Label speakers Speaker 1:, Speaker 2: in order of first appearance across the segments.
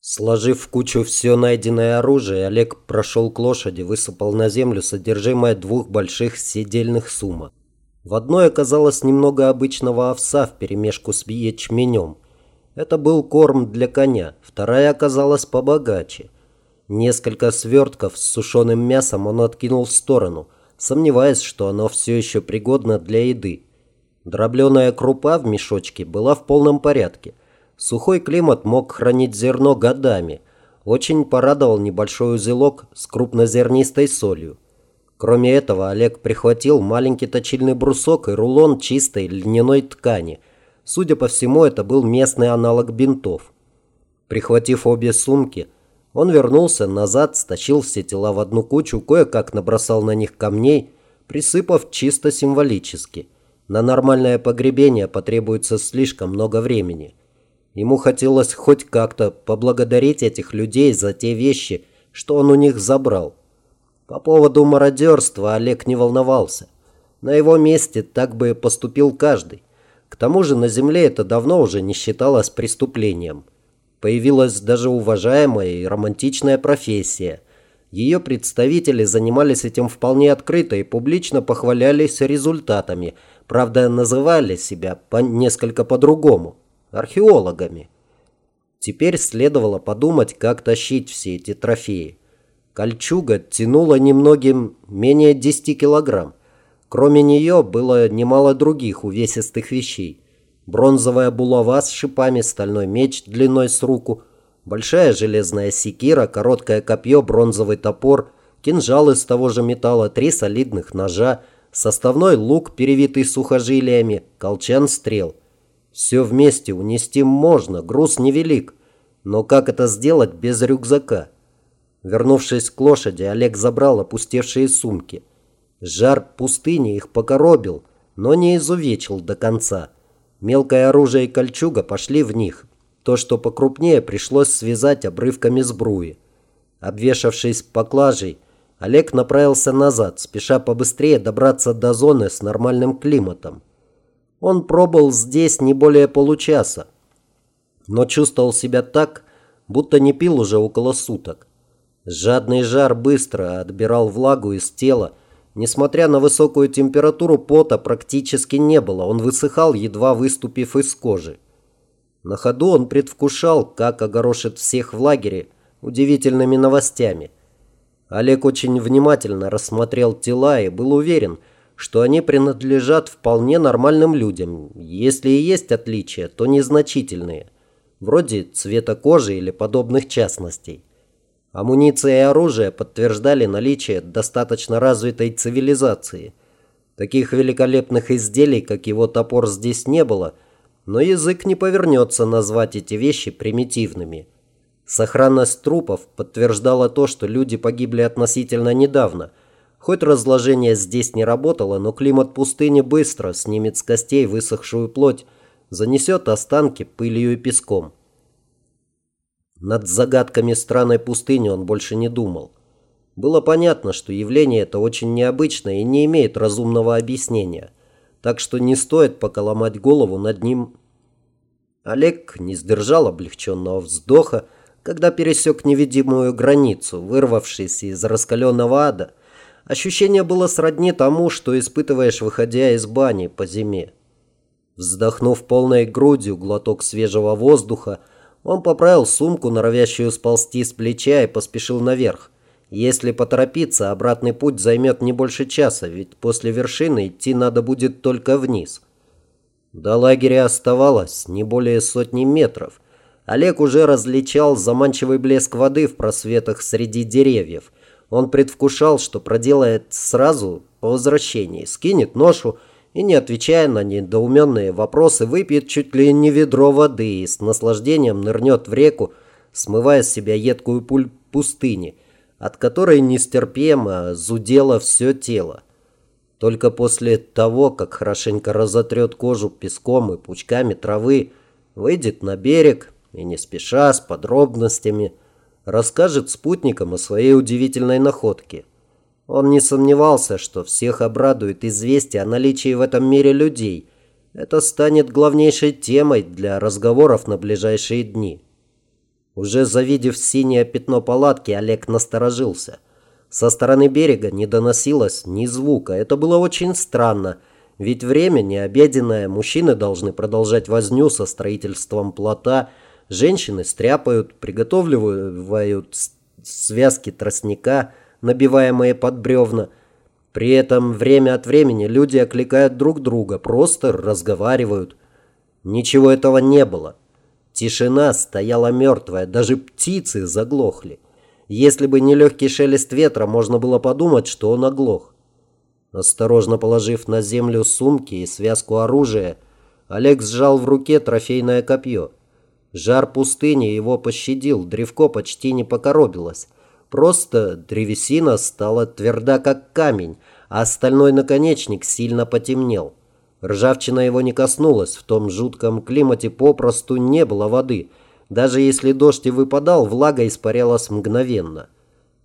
Speaker 1: Сложив в кучу все найденное оружие, Олег прошел к лошади, высыпал на землю содержимое двух больших седельных сумок. В одной оказалось немного обычного овса вперемешку с ячменем. Это был корм для коня, вторая оказалась побогаче. Несколько свертков с сушеным мясом он откинул в сторону, сомневаясь, что оно все еще пригодно для еды. Дробленая крупа в мешочке была в полном порядке – Сухой климат мог хранить зерно годами. Очень порадовал небольшой узелок с крупнозернистой солью. Кроме этого, Олег прихватил маленький точильный брусок и рулон чистой льняной ткани. Судя по всему, это был местный аналог бинтов. Прихватив обе сумки, он вернулся назад, стащил все тела в одну кучу, кое-как набросал на них камней, присыпав чисто символически. На нормальное погребение потребуется слишком много времени. Ему хотелось хоть как-то поблагодарить этих людей за те вещи, что он у них забрал. По поводу мародерства Олег не волновался. На его месте так бы поступил каждый. К тому же на земле это давно уже не считалось преступлением. Появилась даже уважаемая и романтичная профессия. Ее представители занимались этим вполне открыто и публично похвалялись результатами, правда называли себя по несколько по-другому археологами. Теперь следовало подумать, как тащить все эти трофеи. Кольчуга тянула немногим менее 10 килограмм. Кроме нее было немало других увесистых вещей. Бронзовая булава с шипами, стальной меч длиной с руку, большая железная секира, короткое копье, бронзовый топор, кинжал из того же металла, три солидных ножа, составной лук, перевитый сухожилиями, колчан стрел – все вместе унести можно, груз невелик. Но как это сделать без рюкзака? Вернувшись к лошади, Олег забрал опустевшие сумки. Жар пустыни их покоробил, но не изувечил до конца. Мелкое оружие и кольчуга пошли в них. То, что покрупнее, пришлось связать обрывками сбруи. Обвешавшись поклажей, Олег направился назад, спеша побыстрее добраться до зоны с нормальным климатом. Он пробыл здесь не более получаса, но чувствовал себя так, будто не пил уже около суток. Жадный жар быстро отбирал влагу из тела. Несмотря на высокую температуру, пота практически не было, он высыхал, едва выступив из кожи. На ходу он предвкушал, как огорошит всех в лагере удивительными новостями. Олег очень внимательно рассмотрел тела и был уверен – что они принадлежат вполне нормальным людям. Если и есть отличия, то незначительные, вроде цвета кожи или подобных частностей. Амуниция и оружие подтверждали наличие достаточно развитой цивилизации. Таких великолепных изделий, как его топор, здесь не было, но язык не повернется назвать эти вещи примитивными. Сохранность трупов подтверждала то, что люди погибли относительно недавно – Хоть разложение здесь не работало, но климат пустыни быстро снимет с костей высохшую плоть, занесет останки пылью и песком. Над загадками странной пустыни он больше не думал. Было понятно, что явление это очень необычное и не имеет разумного объяснения, так что не стоит пока ломать голову над ним. Олег не сдержал облегченного вздоха, когда пересек невидимую границу, вырвавшись из раскаленного ада – Ощущение было сродни тому, что испытываешь, выходя из бани по зиме. Вздохнув полной грудью глоток свежего воздуха, он поправил сумку, норовящую сползти с плеча, и поспешил наверх. Если поторопиться, обратный путь займет не больше часа, ведь после вершины идти надо будет только вниз. До лагеря оставалось не более сотни метров. Олег уже различал заманчивый блеск воды в просветах среди деревьев – он предвкушал, что проделает сразу по возвращении, скинет ношу и, не отвечая на недоуменные вопросы, выпьет чуть ли не ведро воды и с наслаждением нырнет в реку, смывая с себя едкую пуль пустыни, от которой нестерпимо зудело все тело. Только после того, как хорошенько разотрет кожу песком и пучками травы, выйдет на берег и не спеша, с подробностями – расскажет спутникам о своей удивительной находке. Он не сомневался, что всех обрадует известие о наличии в этом мире людей. Это станет главнейшей темой для разговоров на ближайшие дни. Уже завидев синее пятно палатки, Олег насторожился. Со стороны берега не доносилось ни звука. Это было очень странно, ведь время не обеденное, мужчины должны продолжать возню со строительством плота, женщины стряпают, приготовливают связки тростника, набиваемые под бревна. При этом время от времени люди окликают друг друга, просто разговаривают. Ничего этого не было. Тишина стояла мертвая, даже птицы заглохли. Если бы не легкий шелест ветра, можно было подумать, что он оглох. Осторожно положив на землю сумки и связку оружия, Олег сжал в руке трофейное копье. Жар пустыни его пощадил, древко почти не покоробилось. Просто древесина стала тверда, как камень, а остальной наконечник сильно потемнел. Ржавчина его не коснулась, в том жутком климате попросту не было воды. Даже если дождь и выпадал, влага испарялась мгновенно.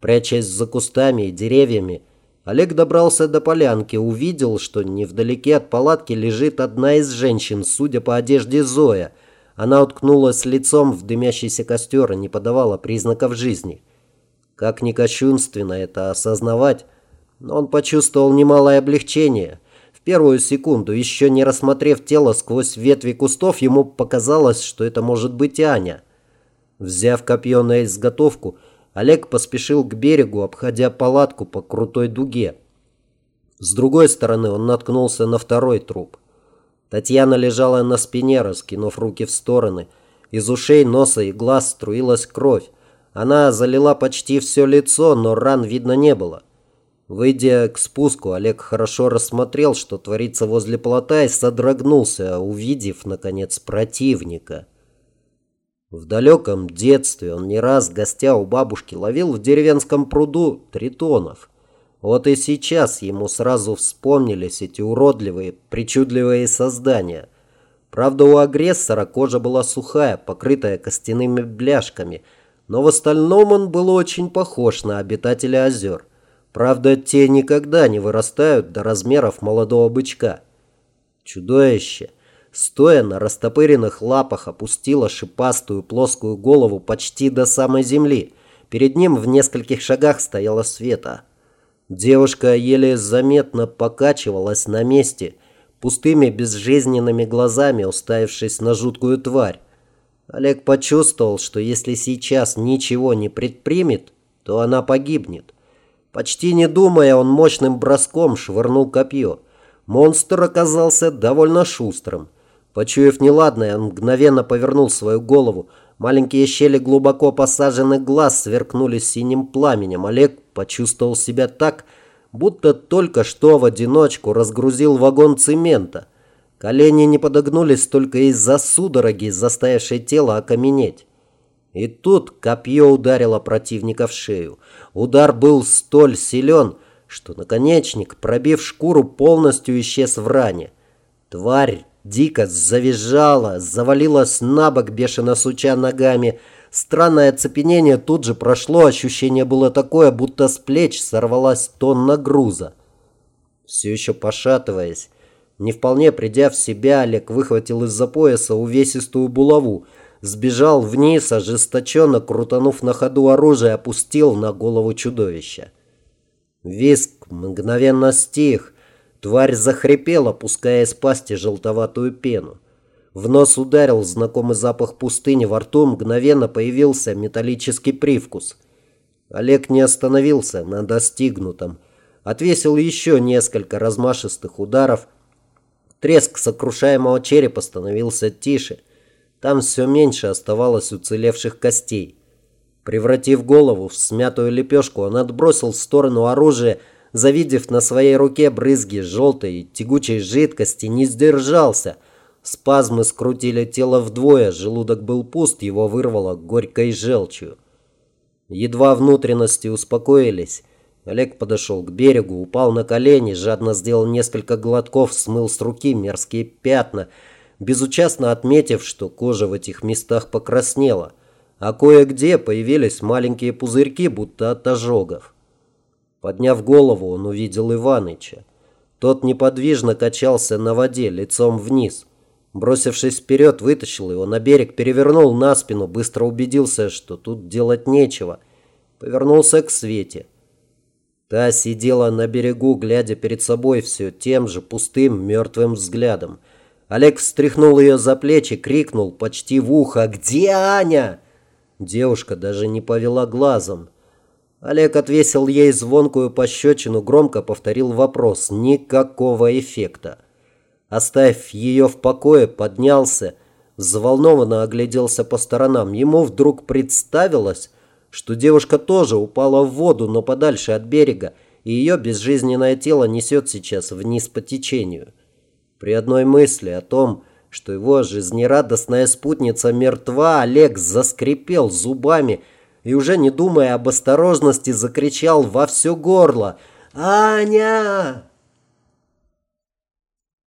Speaker 1: Прячась за кустами и деревьями, Олег добрался до полянки, увидел, что невдалеке от палатки лежит одна из женщин, судя по одежде Зоя. Она уткнулась лицом в дымящийся костер и не подавала признаков жизни. Как ни кощунственно это осознавать, но он почувствовал немалое облегчение. В первую секунду, еще не рассмотрев тело сквозь ветви кустов, ему показалось, что это может быть Аня. Взяв копье на изготовку, Олег поспешил к берегу, обходя палатку по крутой дуге. С другой стороны он наткнулся на второй труп. Татьяна лежала на спине, раскинув руки в стороны. Из ушей, носа и глаз струилась кровь. Она залила почти все лицо, но ран видно не было. Выйдя к спуску, Олег хорошо рассмотрел, что творится возле плота, и содрогнулся, увидев, наконец, противника. В далеком детстве он не раз, гостя у бабушки, ловил в деревенском пруду тритонов. Вот и сейчас ему сразу вспомнились эти уродливые, причудливые создания. Правда, у агрессора кожа была сухая, покрытая костяными бляшками, но в остальном он был очень похож на обитателя озер. Правда, те никогда не вырастают до размеров молодого бычка. Чудовище – стоя на растопыренных лапах, опустила шипастую плоскую голову почти до самой земли. Перед ним в нескольких шагах стояла Света. Девушка еле заметно покачивалась на месте, пустыми безжизненными глазами уставившись на жуткую тварь. Олег почувствовал, что если сейчас ничего не предпримет, то она погибнет. Почти не думая, он мощным броском швырнул копье. Монстр оказался довольно шустрым. Почуяв неладное, он мгновенно повернул свою голову. Маленькие щели глубоко посаженных глаз сверкнули синим пламенем. Олег почувствовал себя так, будто только что в одиночку разгрузил вагон цемента. Колени не подогнулись только из-за судороги, заставившей тело окаменеть. И тут копье ударило противника в шею. Удар был столь силен, что наконечник, пробив шкуру, полностью исчез в ране. Тварь Дико завизжала, завалилась на бок, бешено суча ногами. Странное оцепенение тут же прошло, ощущение было такое, будто с плеч сорвалась тонна груза. Все еще пошатываясь, не вполне придя в себя, Олег выхватил из-за пояса увесистую булаву, сбежал вниз, ожесточенно крутанув на ходу оружие, опустил на голову чудовища. Виск мгновенно стих, Тварь захрипела, пуская из пасти желтоватую пену. В нос ударил знакомый запах пустыни, во рту мгновенно появился металлический привкус. Олег не остановился на достигнутом. Отвесил еще несколько размашистых ударов. Треск сокрушаемого черепа становился тише. Там все меньше оставалось уцелевших костей. Превратив голову в смятую лепешку, он отбросил в сторону оружие, завидев на своей руке брызги желтой тягучей жидкости, не сдержался. Спазмы скрутили тело вдвое, желудок был пуст, его вырвало горькой желчью. Едва внутренности успокоились, Олег подошел к берегу, упал на колени, жадно сделал несколько глотков, смыл с руки мерзкие пятна, безучастно отметив, что кожа в этих местах покраснела, а кое-где появились маленькие пузырьки, будто от ожогов. Подняв голову, он увидел Иваныча. Тот неподвижно качался на воде, лицом вниз. Бросившись вперед, вытащил его на берег, перевернул на спину, быстро убедился, что тут делать нечего. Повернулся к Свете. Та сидела на берегу, глядя перед собой все тем же пустым мертвым взглядом. Олег встряхнул ее за плечи, крикнул почти в ухо «Где Аня?». Девушка даже не повела глазом. Олег отвесил ей звонкую пощечину, громко повторил вопрос. Никакого эффекта. Оставив ее в покое, поднялся, взволнованно огляделся по сторонам. Ему вдруг представилось, что девушка тоже упала в воду, но подальше от берега, и ее безжизненное тело несет сейчас вниз по течению. При одной мысли о том, что его жизнерадостная спутница мертва, Олег заскрипел зубами и, уже не думая об осторожности, закричал во все горло «Аня!»